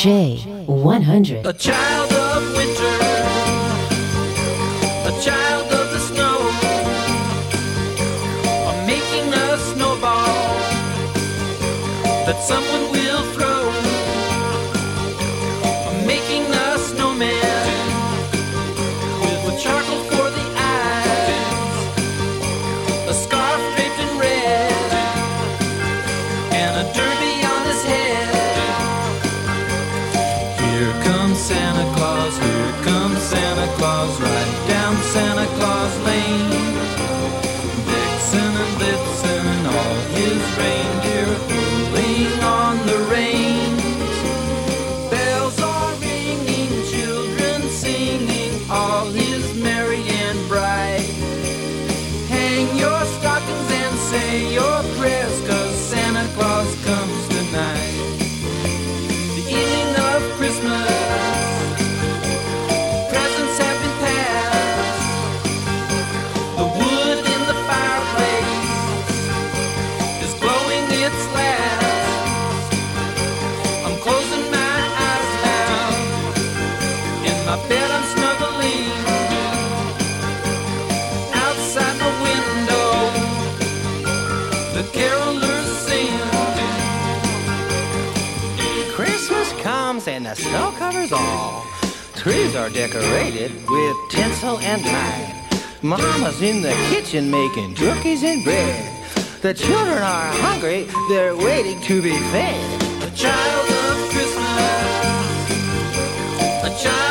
J. and the snow covers all. Trees are decorated with tinsel and pine. Mama's in the kitchen making cookies and bread. The children are hungry, they're waiting to be fed. A child of Christmas. A child.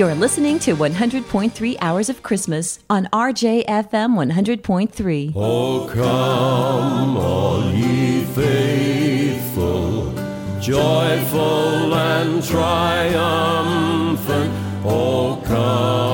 You're listening to 100.3 Hours of Christmas on RJFM 100.3. Oh, come, all ye faithful, joyful and triumphant. Oh, come.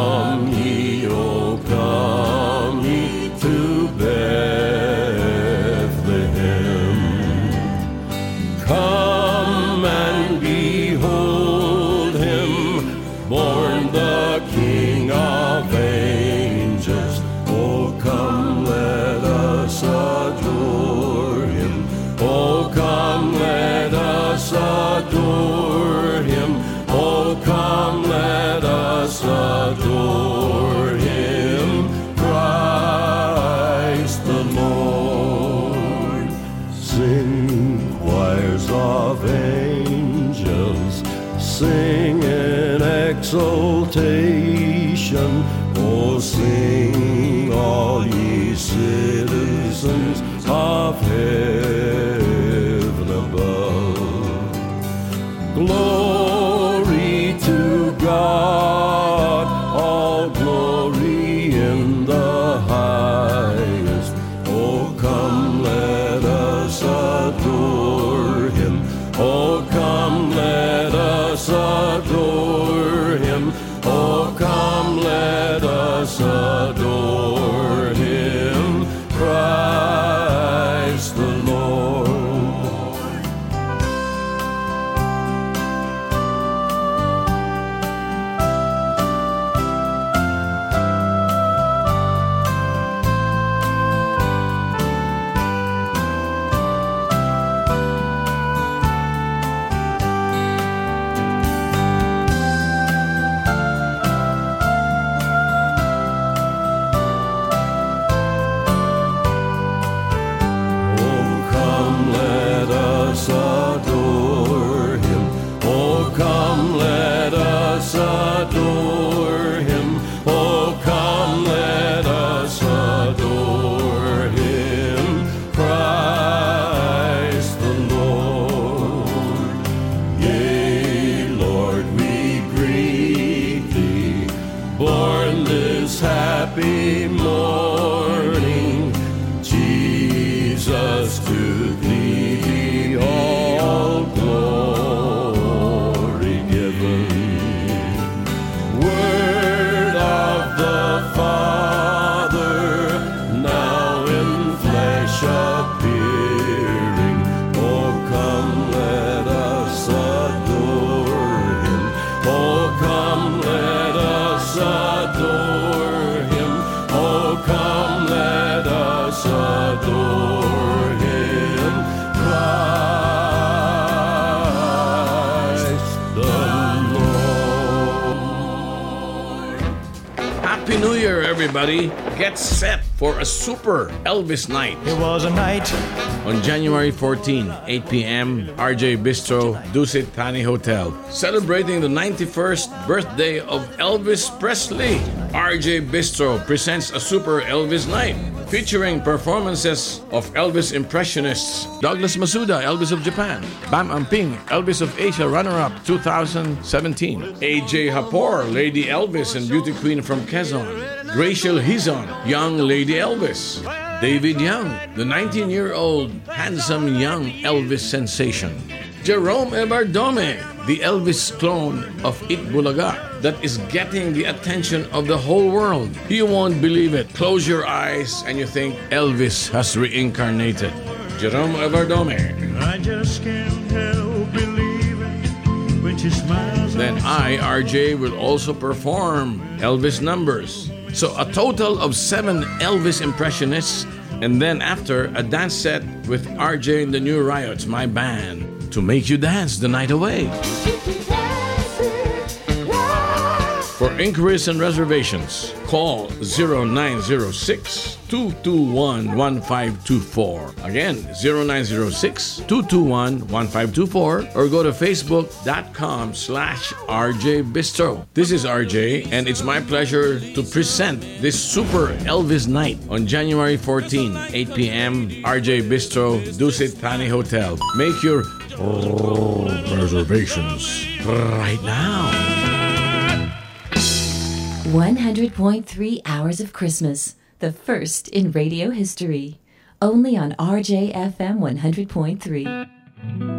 so take for super Elvis night It was a night on January 14, 8 p.m., RJ Bistro, Dusit Thani Hotel. Celebrating the 91st birthday of Elvis Presley. RJ Bistro presents a super Elvis night featuring performances of Elvis impressionists Douglas Masuda, Elvis of Japan, Bam Amping, Elvis of Asia runner-up 2017, AJ Hapor, Lady Elvis and Beauty Queen from Quezon, Rachel Hizon, Young Lady Elvis, David Young, the 19-year-old handsome young Elvis sensation. Jerome Ebardome, the Elvis clone of Itbulaga that is getting the attention of the whole world. You won't believe it. Close your eyes and you think Elvis has reincarnated. Jerome Ebardome. I just can't help believing when she smiles. Then I, RJ, will also perform Elvis numbers. So a total of seven Elvis impressionists, and then after a dance set with RJ and the New Riots, my band, to make you dance the night away. For inquiries and reservations, call 0906 221 1524. Again, 0906 221 1524 or go to facebook.com slash RJ Bistro. This is RJ and it's my pleasure to present this super Elvis night on January 14, 8 p.m. RJ Bistro, Dusit Thani Hotel. Make your reservations right now. 100.3 Hours of Christmas, the first in radio history. Only on RJFM 100.3.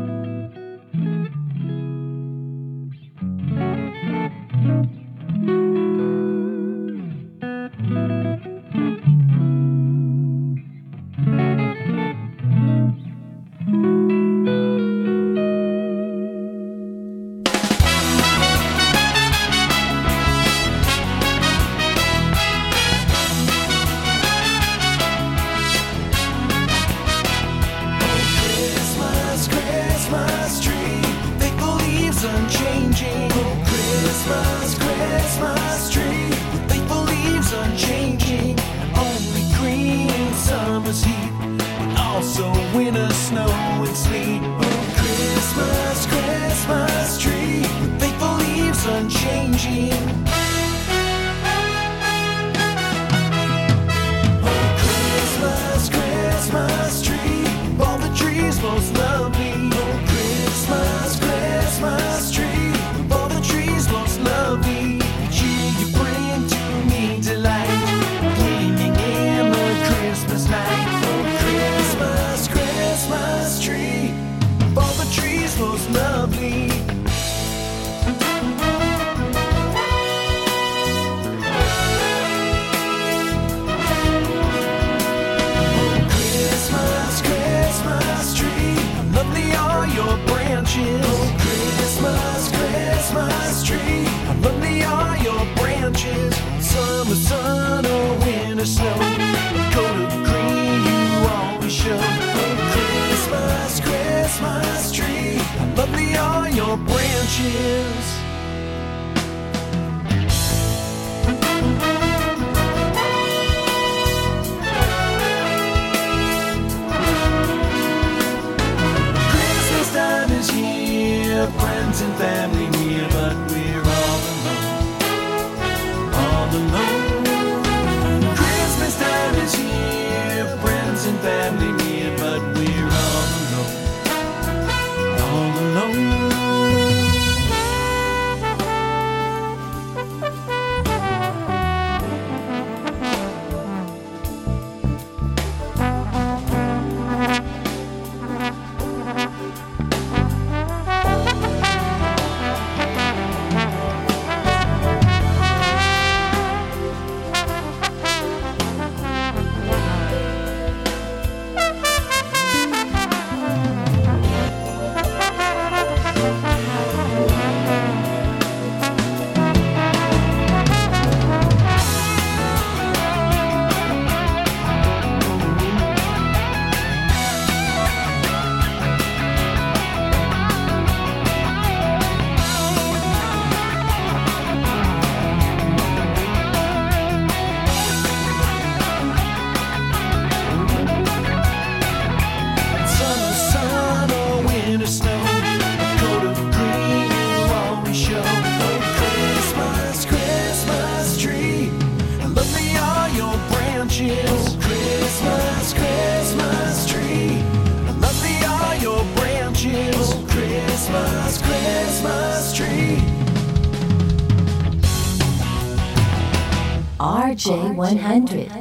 100.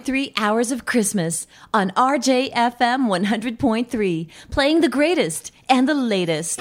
Three Hours of Christmas on RJFM 100.3, playing the greatest and the latest.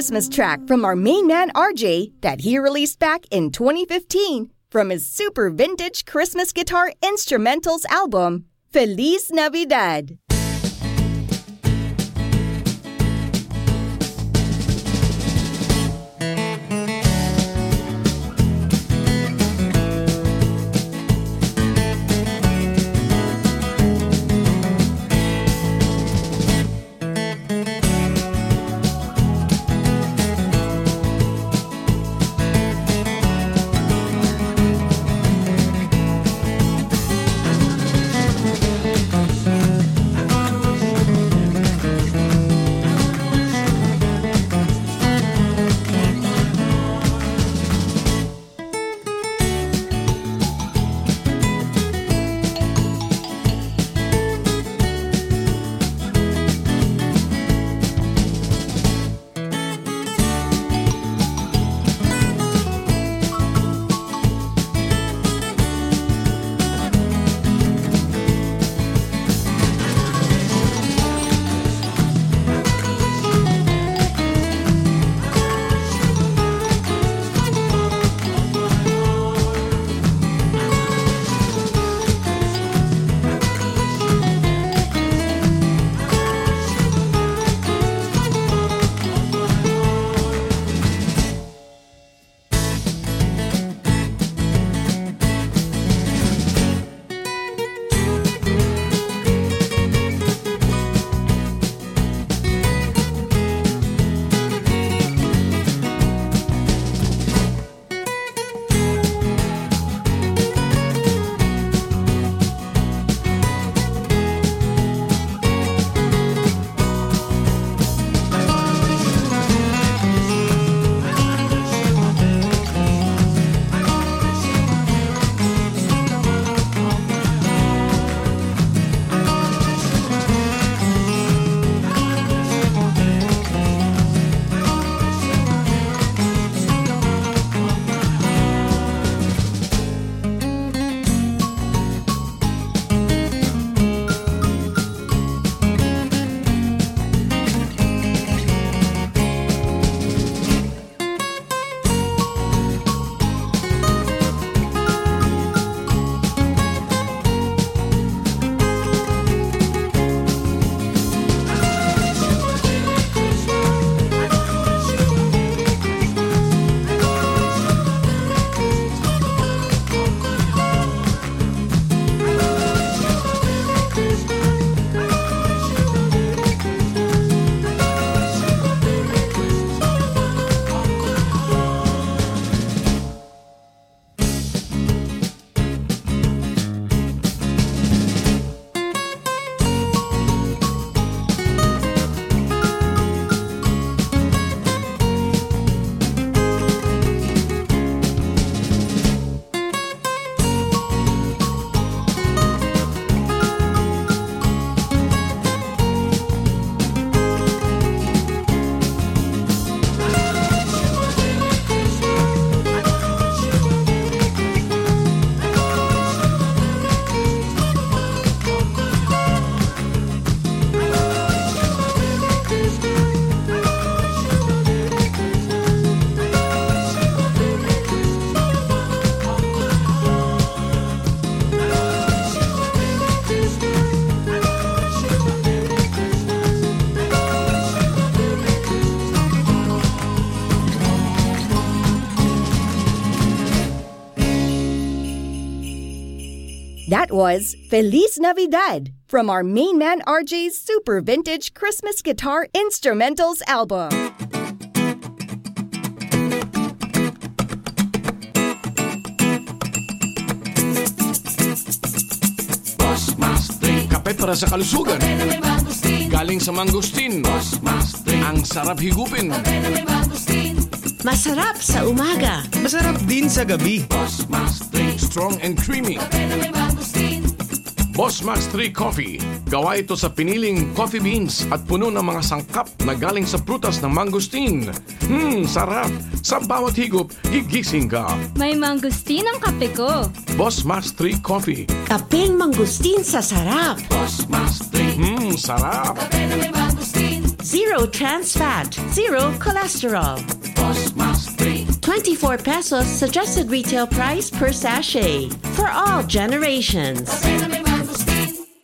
Christmas track from our main man RJ that he released back in 2015 from his super vintage Christmas guitar instrumentals album, Feliz Navidad. Was Feliz Navidad from our main man RJ's super vintage Christmas guitar instrumentals album. Kape para sa kalusugan. Galing sa mangustin. Ang sarap higupin. Masarap sa umaga. Masarap din sa gabi. Strong and creamy. Boss Max 3 Coffee. Gawa ito sa piniling coffee beans at puno ng mga sangkap na galing sa prutas ng mangustin. Hmm, sarap. Sa bawat higop, gigising ka. May mangustin ang kape ko. Boss Max 3 Coffee. Kapeng mangustin sa sarap. Hmm, Mmm, sarap. Zero trans fat, zero cholesterol. 24 pesos suggested retail price per sachet for all generations.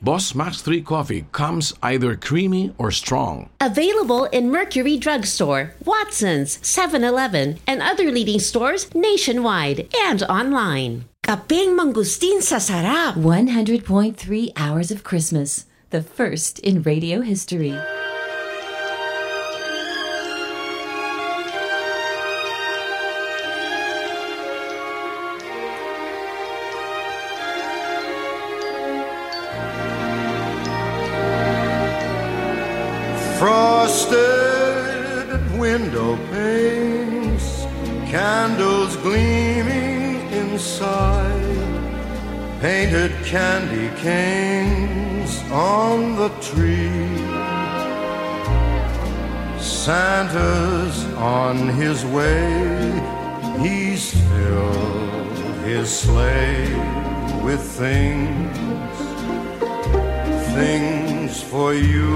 Boss Max 3 coffee comes either creamy or strong. Available in Mercury Drugstore, Watson's, 7-Eleven, and other leading stores nationwide and online. Kapeng mangustin sa sarap. 100.3 Hours of Christmas, the first in radio history. Canes on the tree. Santa's on his way, he's filled his sleigh with things things for you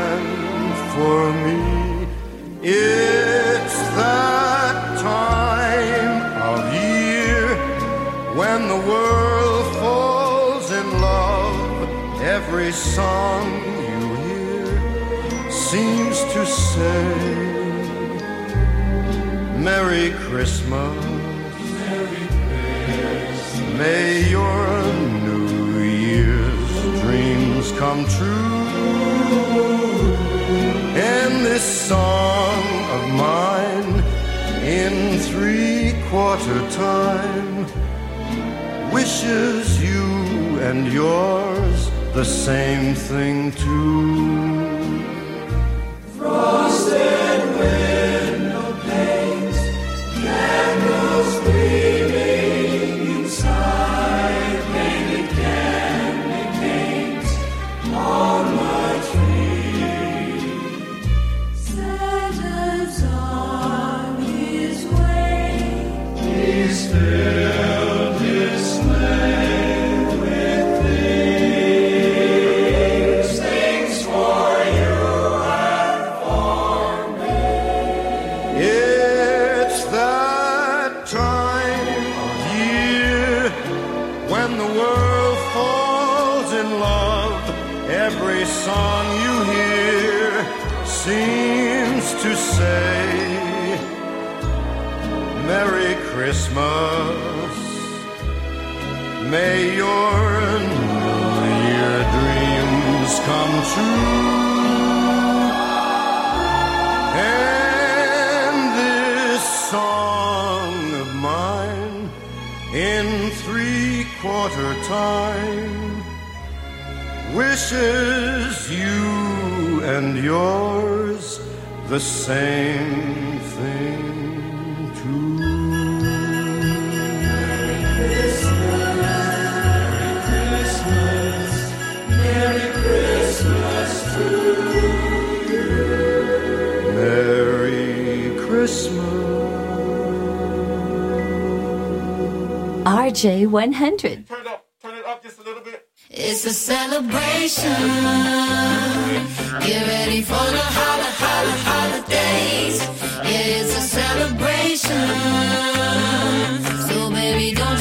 and for me. It's that time of year when the world Every song you hear seems to say, Merry Christmas. May your New Year's dreams come true. And this song of mine, in three quarter time, wishes you and yours the same thing too. And this song of mine in three quarter time wishes you and yours the same Merry Christmas. RJ 100. It's a celebration. Get ready for the holla, holla, holidays. Yeah, it's a celebration. So baby, don't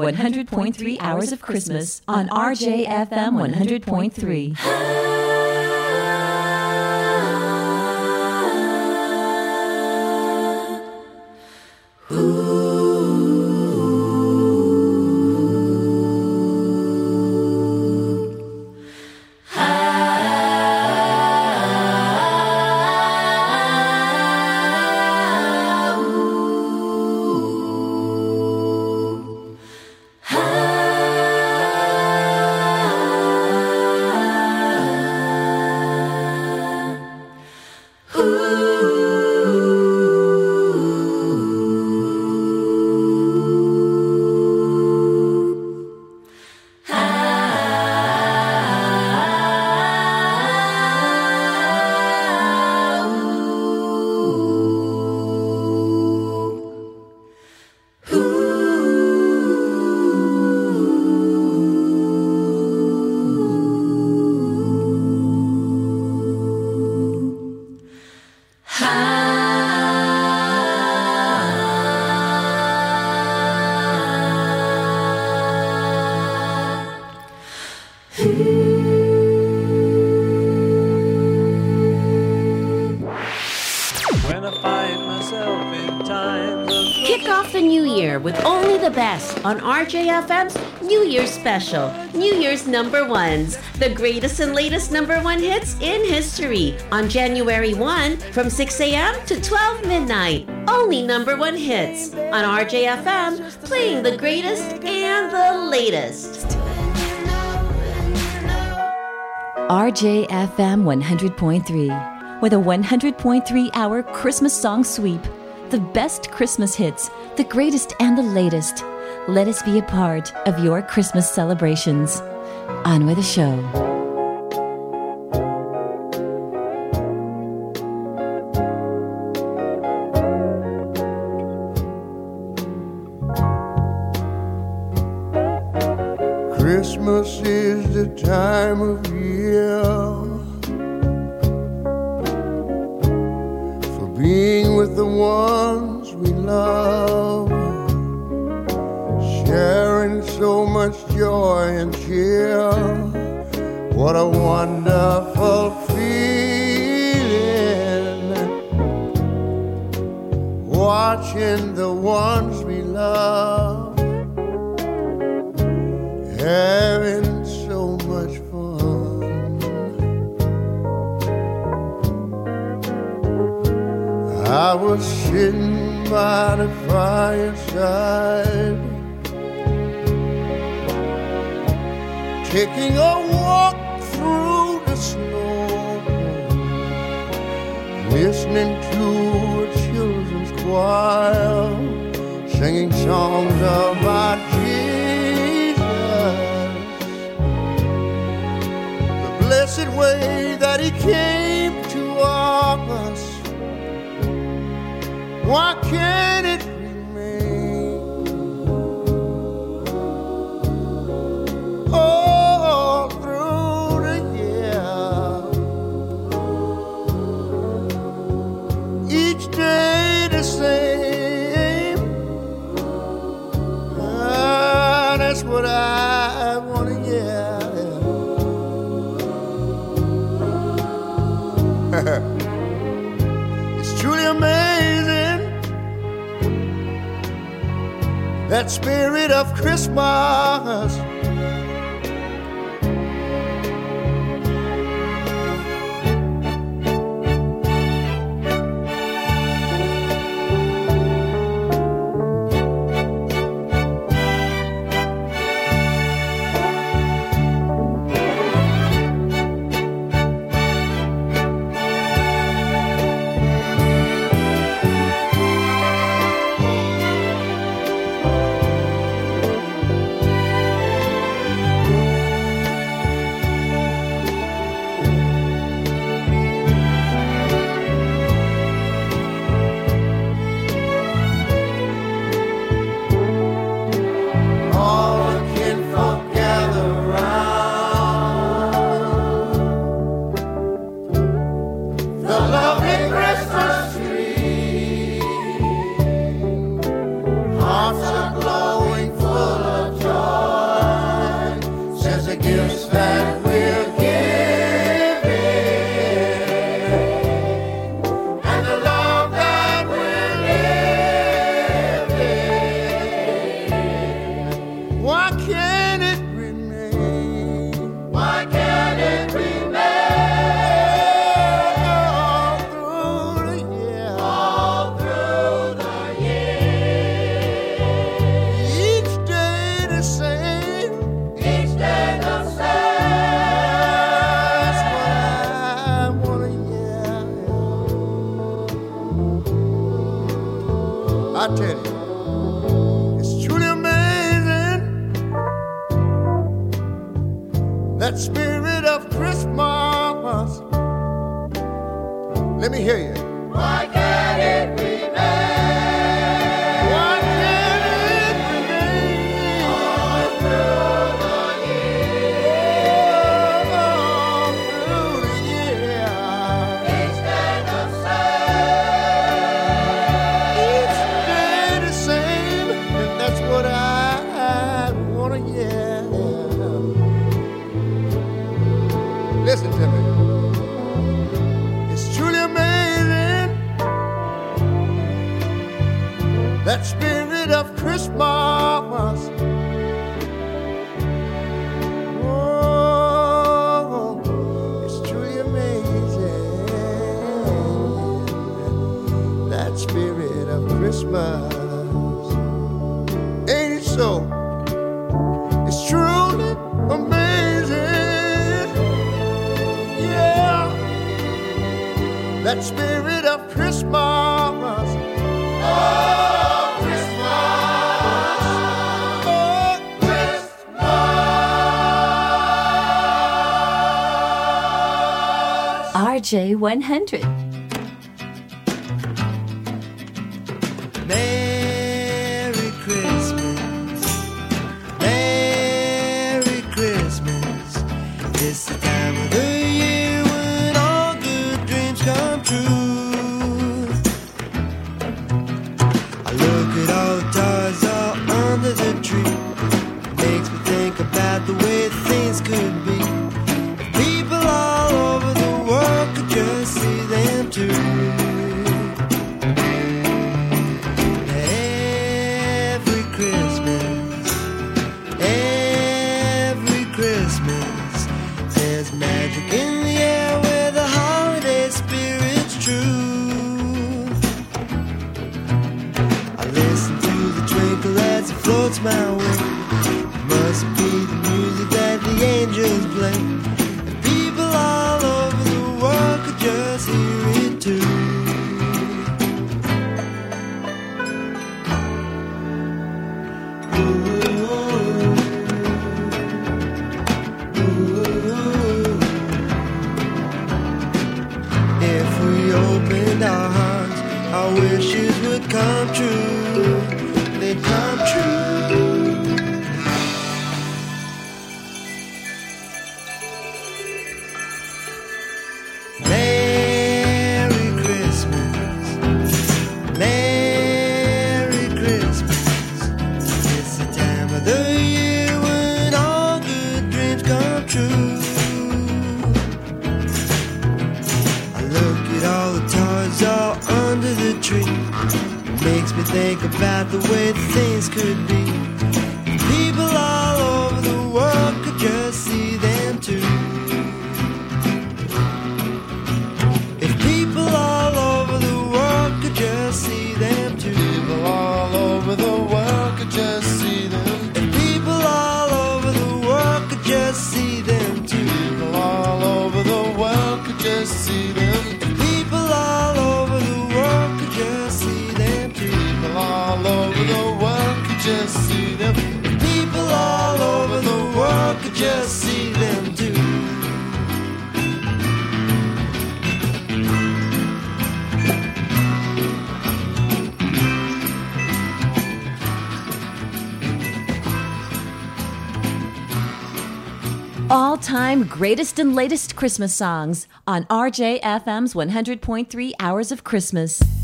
100.3 Hours of Christmas on RJFM 100.3. RJFM's New Year's Special, New Year's Number Ones, the greatest and latest number one hits in history on January 1 from 6 a.m. to 12 midnight. Only number one hits on RJFM, playing the greatest and the latest. RJFM 100.3 with a 100.3 hour Christmas song sweep. The best Christmas hits, the greatest and the latest. Let us be a part of your Christmas celebrations. On with the show. RJ100. All time greatest and latest Christmas songs on RJFM's 100.3 Hours of Christmas.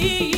see.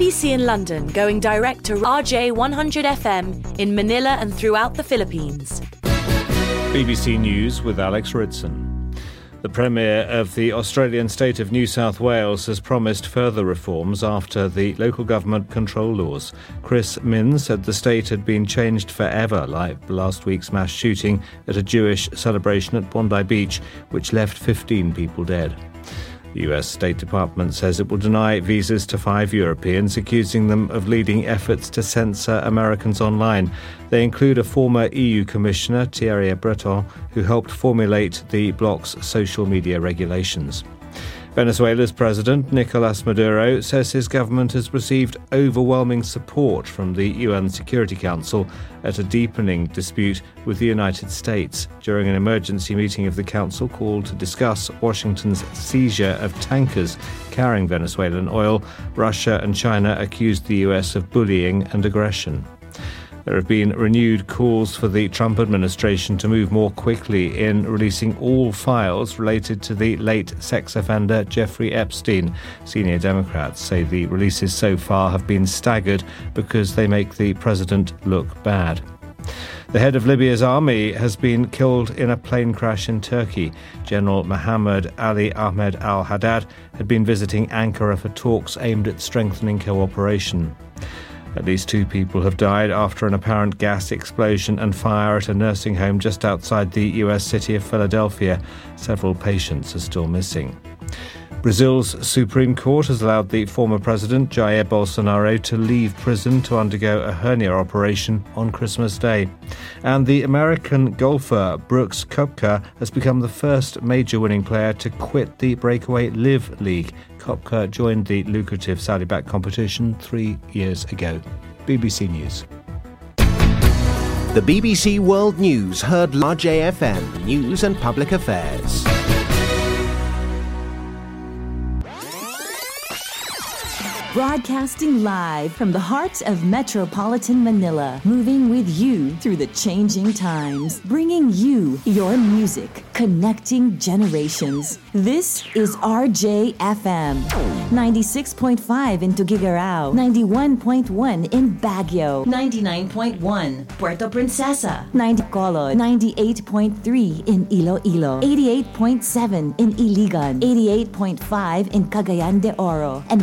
BBC in London going direct to RJ 100 FM in Manila and throughout the Philippines. BBC News with Alex Ritson. The Premier of the Australian state of New South Wales has promised further reforms after the local government control laws. Chris Minns said the state had been changed forever, like last week's mass shooting at a Jewish celebration at Bondi Beach, which left 15 people dead. The US State Department says it will deny visas to five Europeans, accusing them of leading efforts to censor Americans online. They include a former EU Commissioner, Thierry Breton, who helped formulate the bloc's social media regulations. Venezuela's president, Nicolas Maduro, says his government has received overwhelming support from the UN Security Council at a deepening dispute with the United States during an emergency meeting of the Council called to discuss Washington's seizure of tankers carrying Venezuelan oil. Russia and China accused the US of bullying and aggression. There have been renewed calls for the Trump administration to move more quickly in releasing all files related to the late sex offender Jeffrey Epstein. Senior Democrats say the releases so far have been staggered because they make the president look bad. The head of Libya's army has been killed in a plane crash in Turkey. General Mohammed Ali Ahmed al Haddad had been visiting Ankara for talks aimed at strengthening cooperation. At least two people have died after an apparent gas explosion and fire at a nursing home just outside the US city of Philadelphia. Several patients are still missing. Brazil's Supreme Court has allowed the former president Jair Bolsonaro to leave prison to undergo a hernia operation on Christmas Day. And the American golfer Brooks Koepka has become the first major winning player to quit the breakaway LIV League. Koepka joined the lucrative Saudi backed competition three years ago. BBC News. The BBC World News heard RJFM News and Public Affairs. Broadcasting live from the heart of metropolitan Manila, moving with you through the changing times, bringing you your music, connecting generations. This is RJFM 96.5 in Tuguegarao, 91.1 in Baguio, 99.1 Puerto Princesa, 90 Colo, 98.3 in Iloilo, 88.7 in Iligan, 88.5 in Cagayan de Oro, and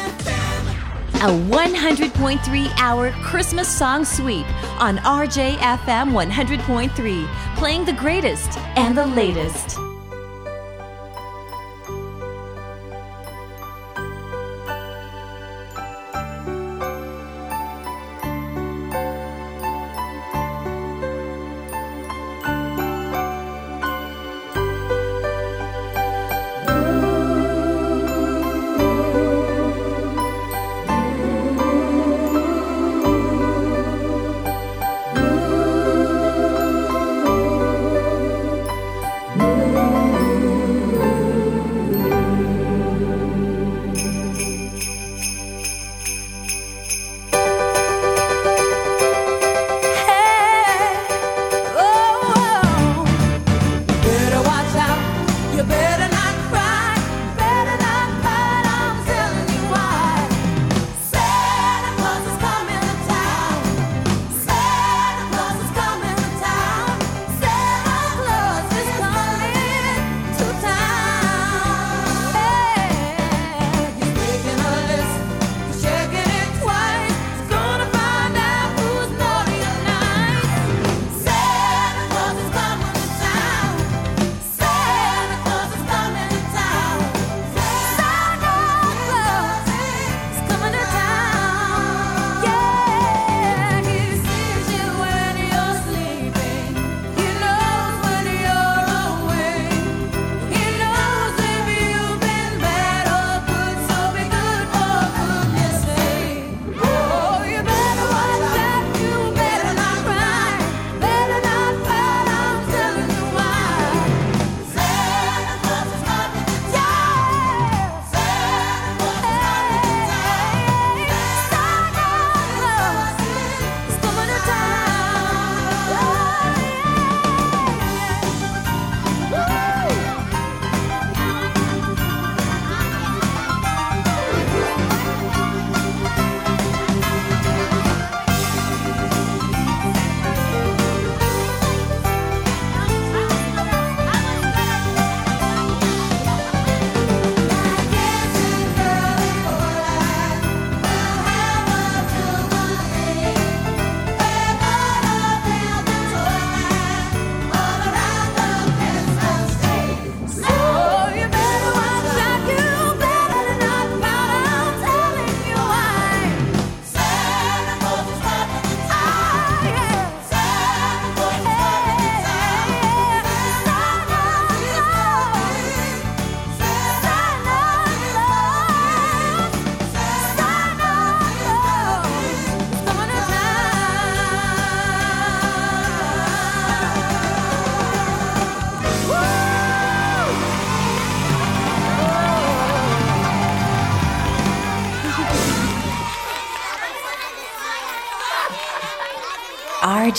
A 100.3 hour Christmas song sweep on RJFM 100.3, playing the greatest and the latest.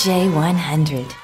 RJ100.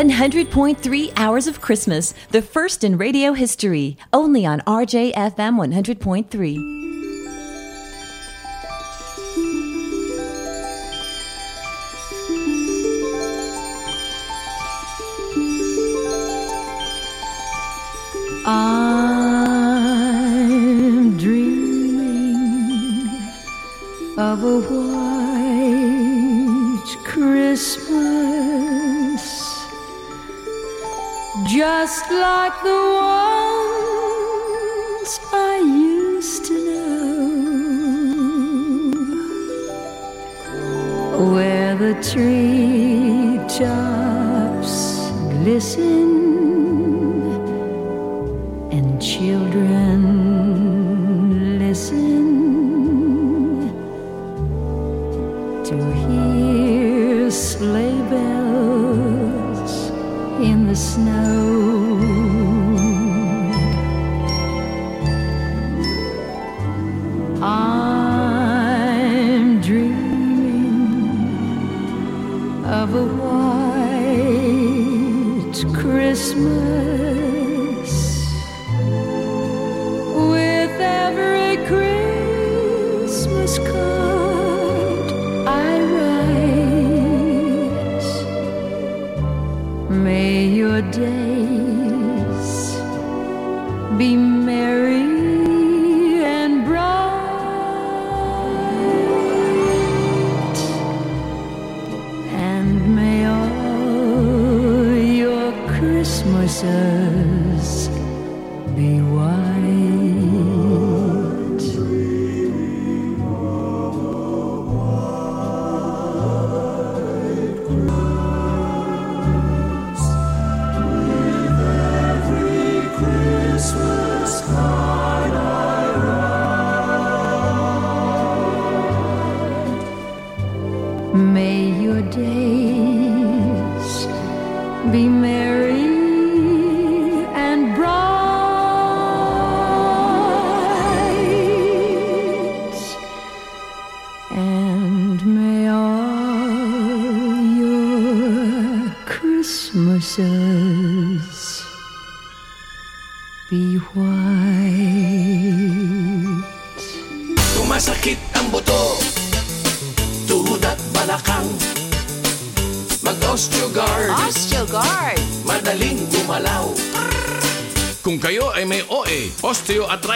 100.3 hours of Christmas, the first in radio history, only on RJFM 100.3.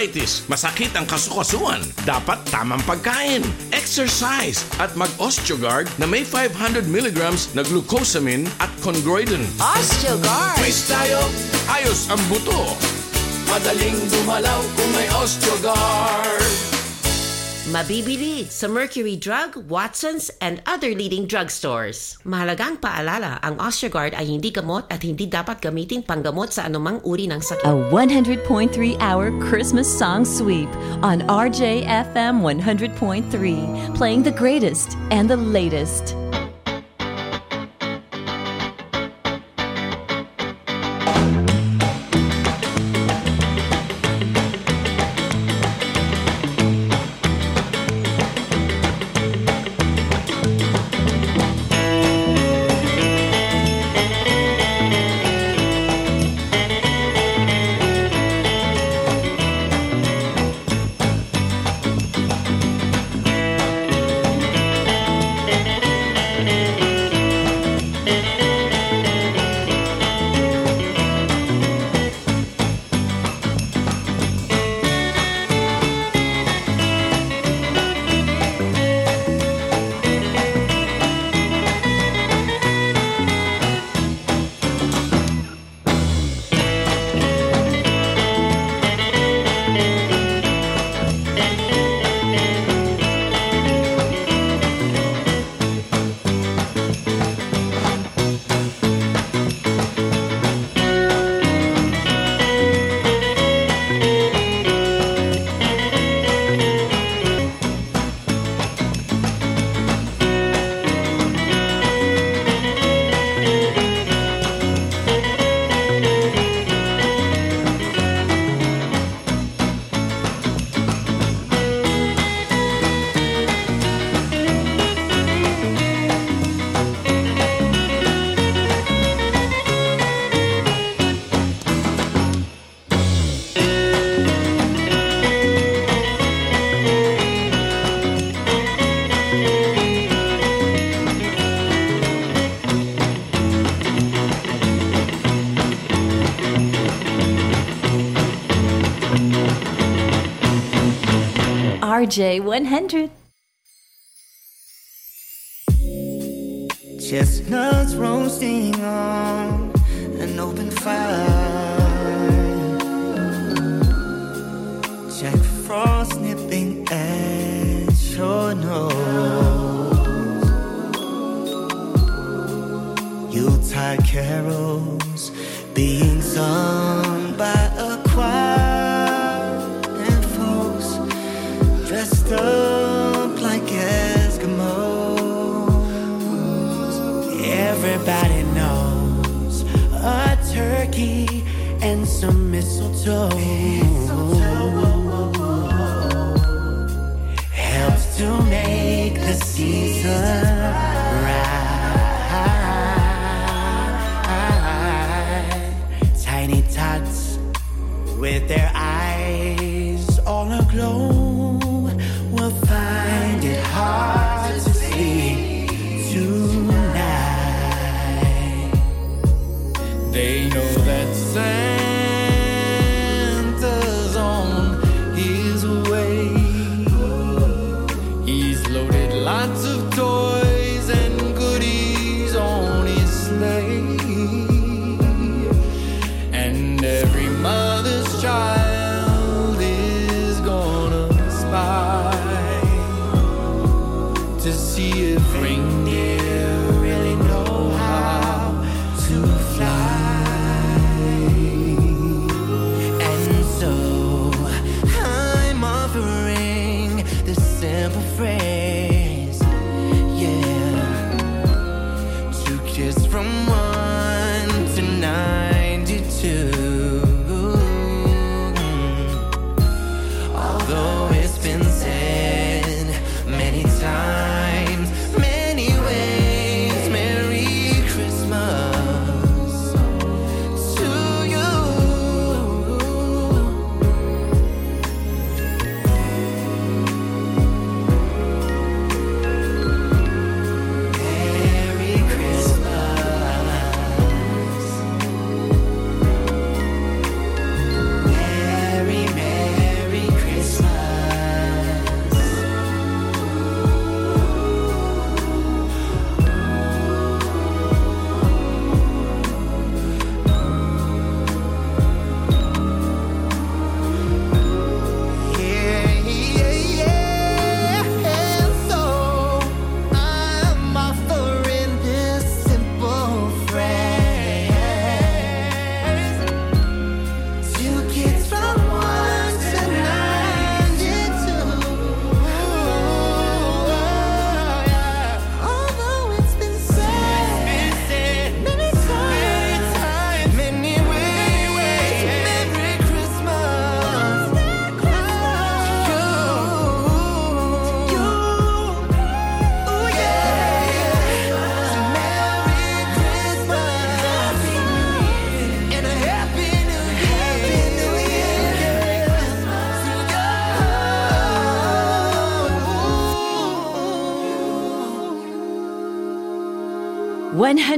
osteoarthritis, masakit ang kasukasuan, dapat tamang pagkain, exercise, at mag-Osteogard na may 500 milligrams na glucosamine at chondroitin. Osteogard. Quiz tayo, Ayos ang buto. madaling gumalaw kung may Osteogard. Mabibili sa Mercury Drug, Watson's, and other leading drugstores. Mahalagang paalala, ang Osteogard ay hindi gamot at hindi dapat gamitin panggamot sa anumang uri ng sakit. A 100.3 hour Christmas song sweep on RJFM 100.3, playing the greatest and the latest. RJ100.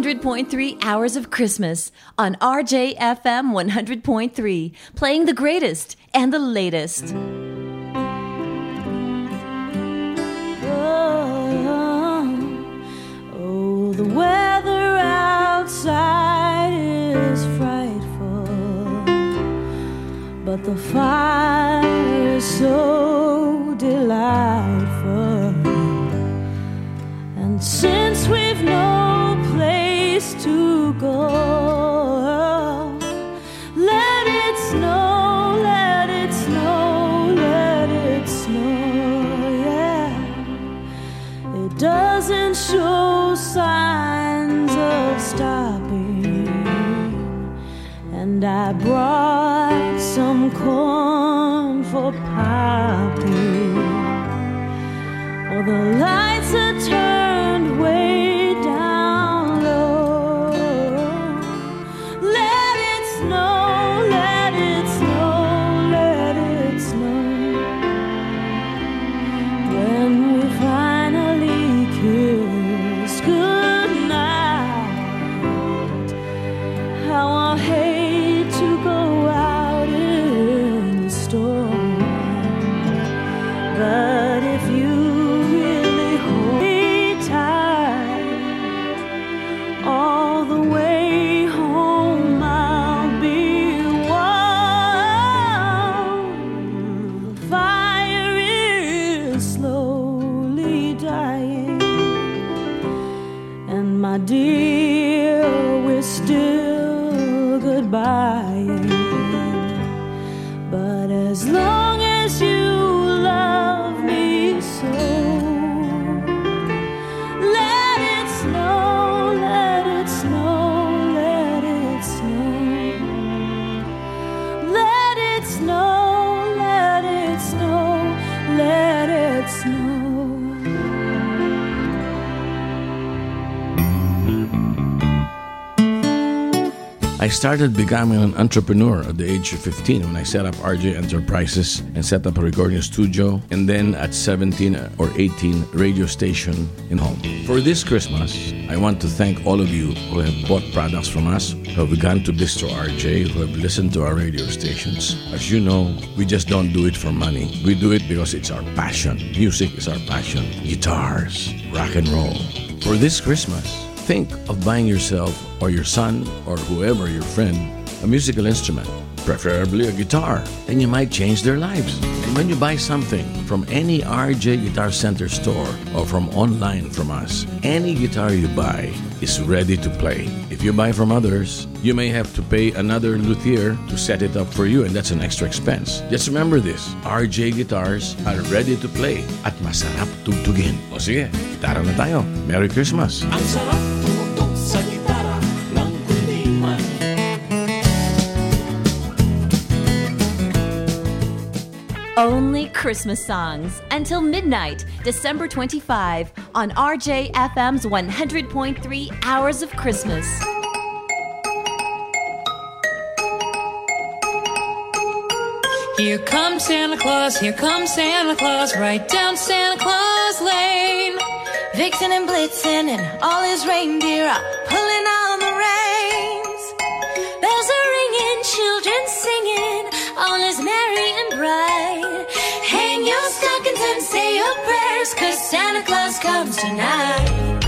100.3 Hours of Christmas on RJFM 100.3, playing the greatest and the latest. Oh, oh the weather outside is frightful, but the fire is so delightful. And since we've known to go. Let it snow, let it snow, let it snow, yeah. It doesn't show signs of stopping, and I brought some corn. I started becoming an entrepreneur at the age of 15 when I set up RJ Enterprises and set up a recording studio, and then at 17 or 18, radio station in home. For this Christmas, I want to thank all of you who have bought products from us, who have gone to Bistro RJ, who have listened to our radio stations. As you know, we just don't do it for money. We do it because it's our passion. Music is our passion. Guitars, rock and roll. For this Christmas, think of buying yourself or your son or whoever your friend a musical instrument, preferably a guitar, then you might change their lives. And when you buy something from any RJ Guitar Center store or from online from us, any guitar you buy is ready to play. If you buy from others, you may have to pay another luthier to set it up for you, and that's an extra expense. Just remember this RJ guitars are ready to play at masarap tugtugin. O sige, na tayo. Merry Christmas! Ang sarap sa gitara ng kundiman. Only Christmas songs until midnight, December 25 on RJFM's 100.3 Hours of Christmas. Here comes Santa Claus, here comes Santa Claus, right down Santa Claus Lane. Vixen and Blitzen and all his reindeer are pulling on the reins. Bells are ringing, children singing, all is merry and bright. Hang your stockings and say your prayers, cause Santa Claus comes tonight.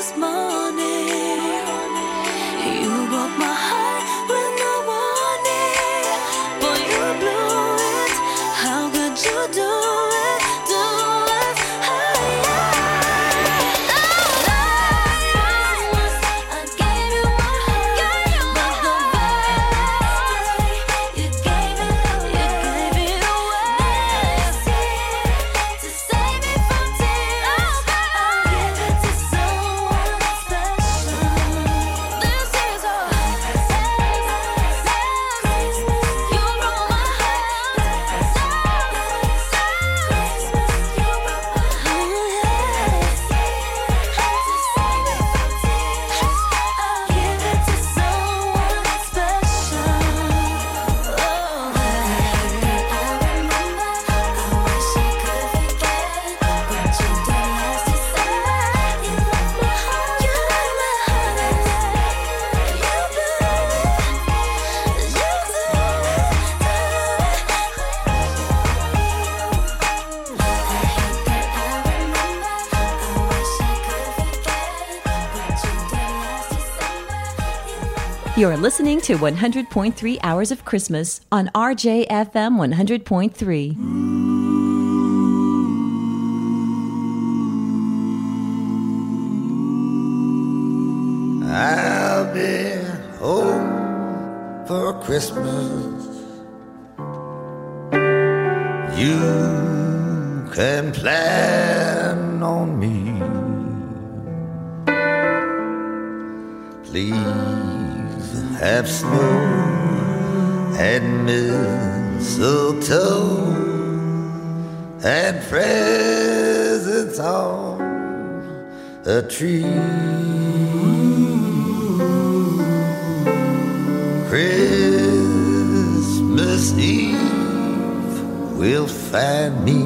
this moment You're listening to 100.3 Hours of Christmas on RJFM 100.3. a tree. Christmas Eve will find me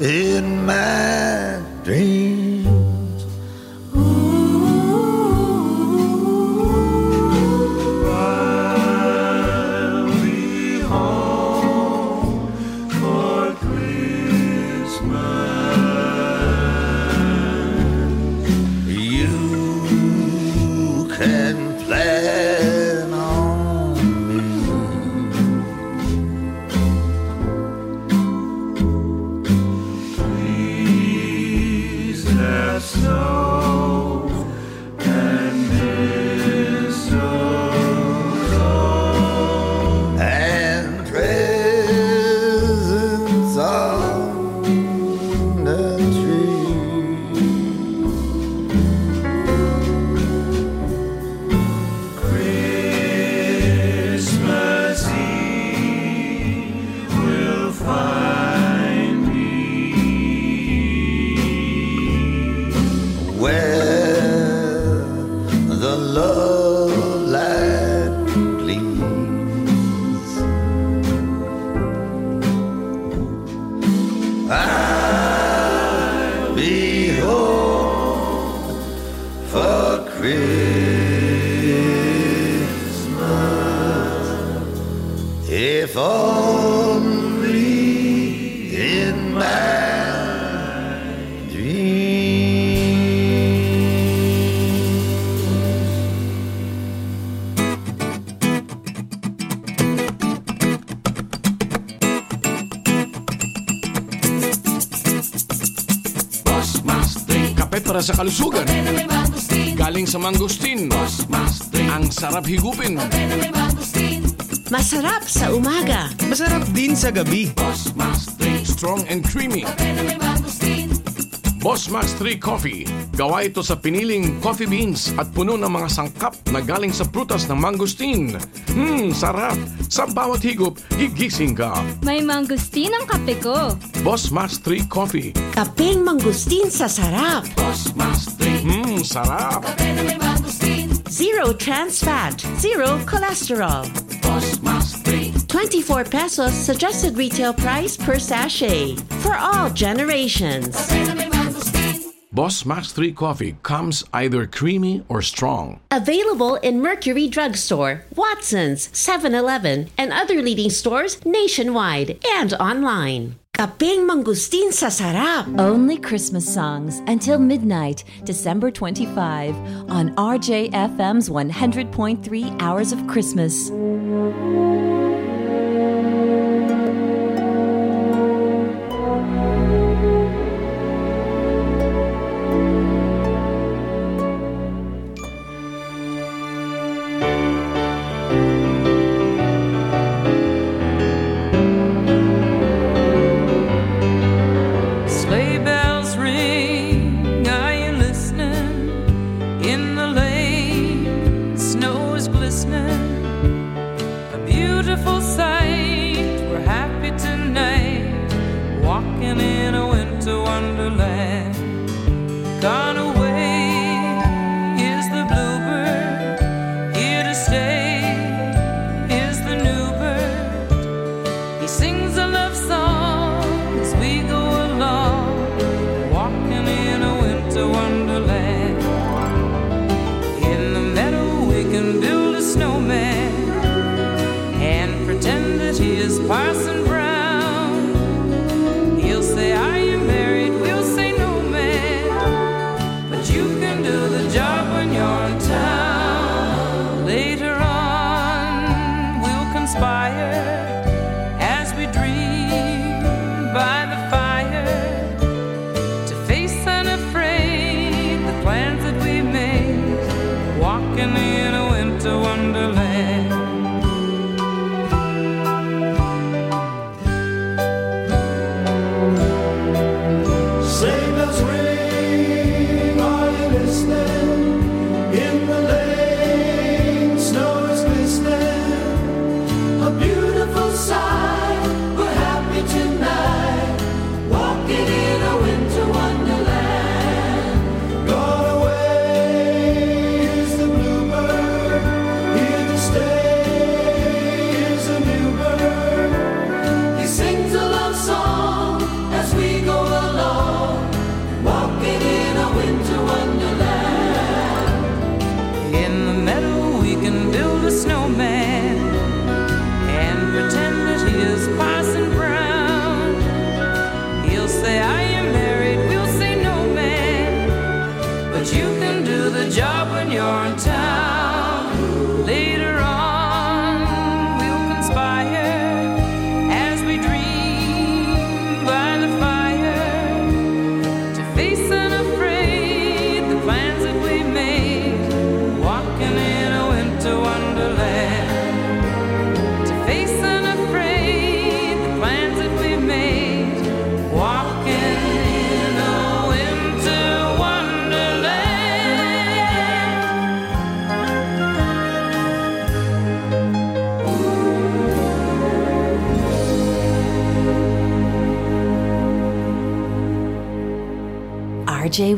In my dreams. Ang sarap higupin. Masarap sa umaga. Masarap din sa gabi. Boss Mastri. Strong and creamy. Boss Max 3 Coffee. Gawa ito sa piniling coffee beans at puno ng mga sangkap na galing sa prutas ng mangustin. Hmm, sarap. Sa bawat higop, gigising ka. May mangustin ang kape ko. Boss Max 3 Coffee. Kapeng mangustin sa sarap. Boss Max 3. Hmm, sarap. zero trans fat, zero cholesterol. Boss 24 pesos suggested retail price per sachet for all generations. Boss Max 3 coffee comes either creamy or strong. Available in Mercury Drugstore, Watson's, 7 Eleven, and other leading stores nationwide and online. Kapeng Mangustin sa Sarap. Only Christmas songs until midnight, December 25, on RJFM's 100.3 Hours of Christmas.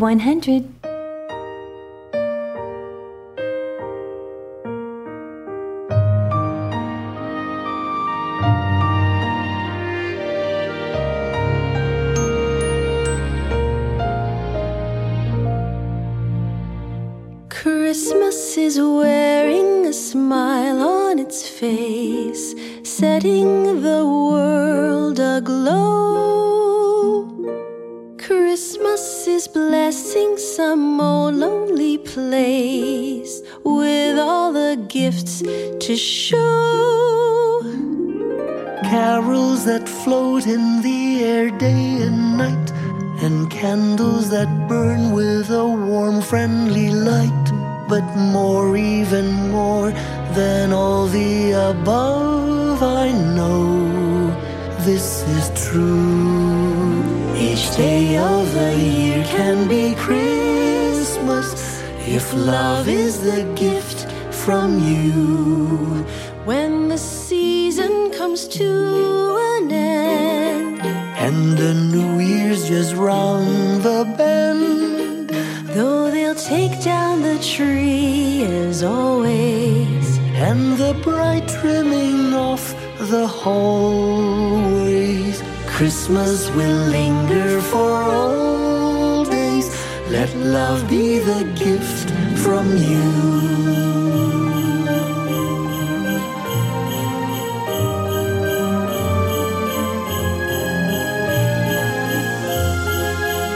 100. gifts to show. Carols that float in the air day and night, and candles that burn with a warm, friendly light. But more, even more than all the above, I know this is true. Each day of the year can be Christmas if love is the gift from you. When the season comes to an end, and the new year's just round the bend, though they'll take down the tree as always, and the bright trimming off the hallways, Christmas will linger for all days. Let love be the gift from you.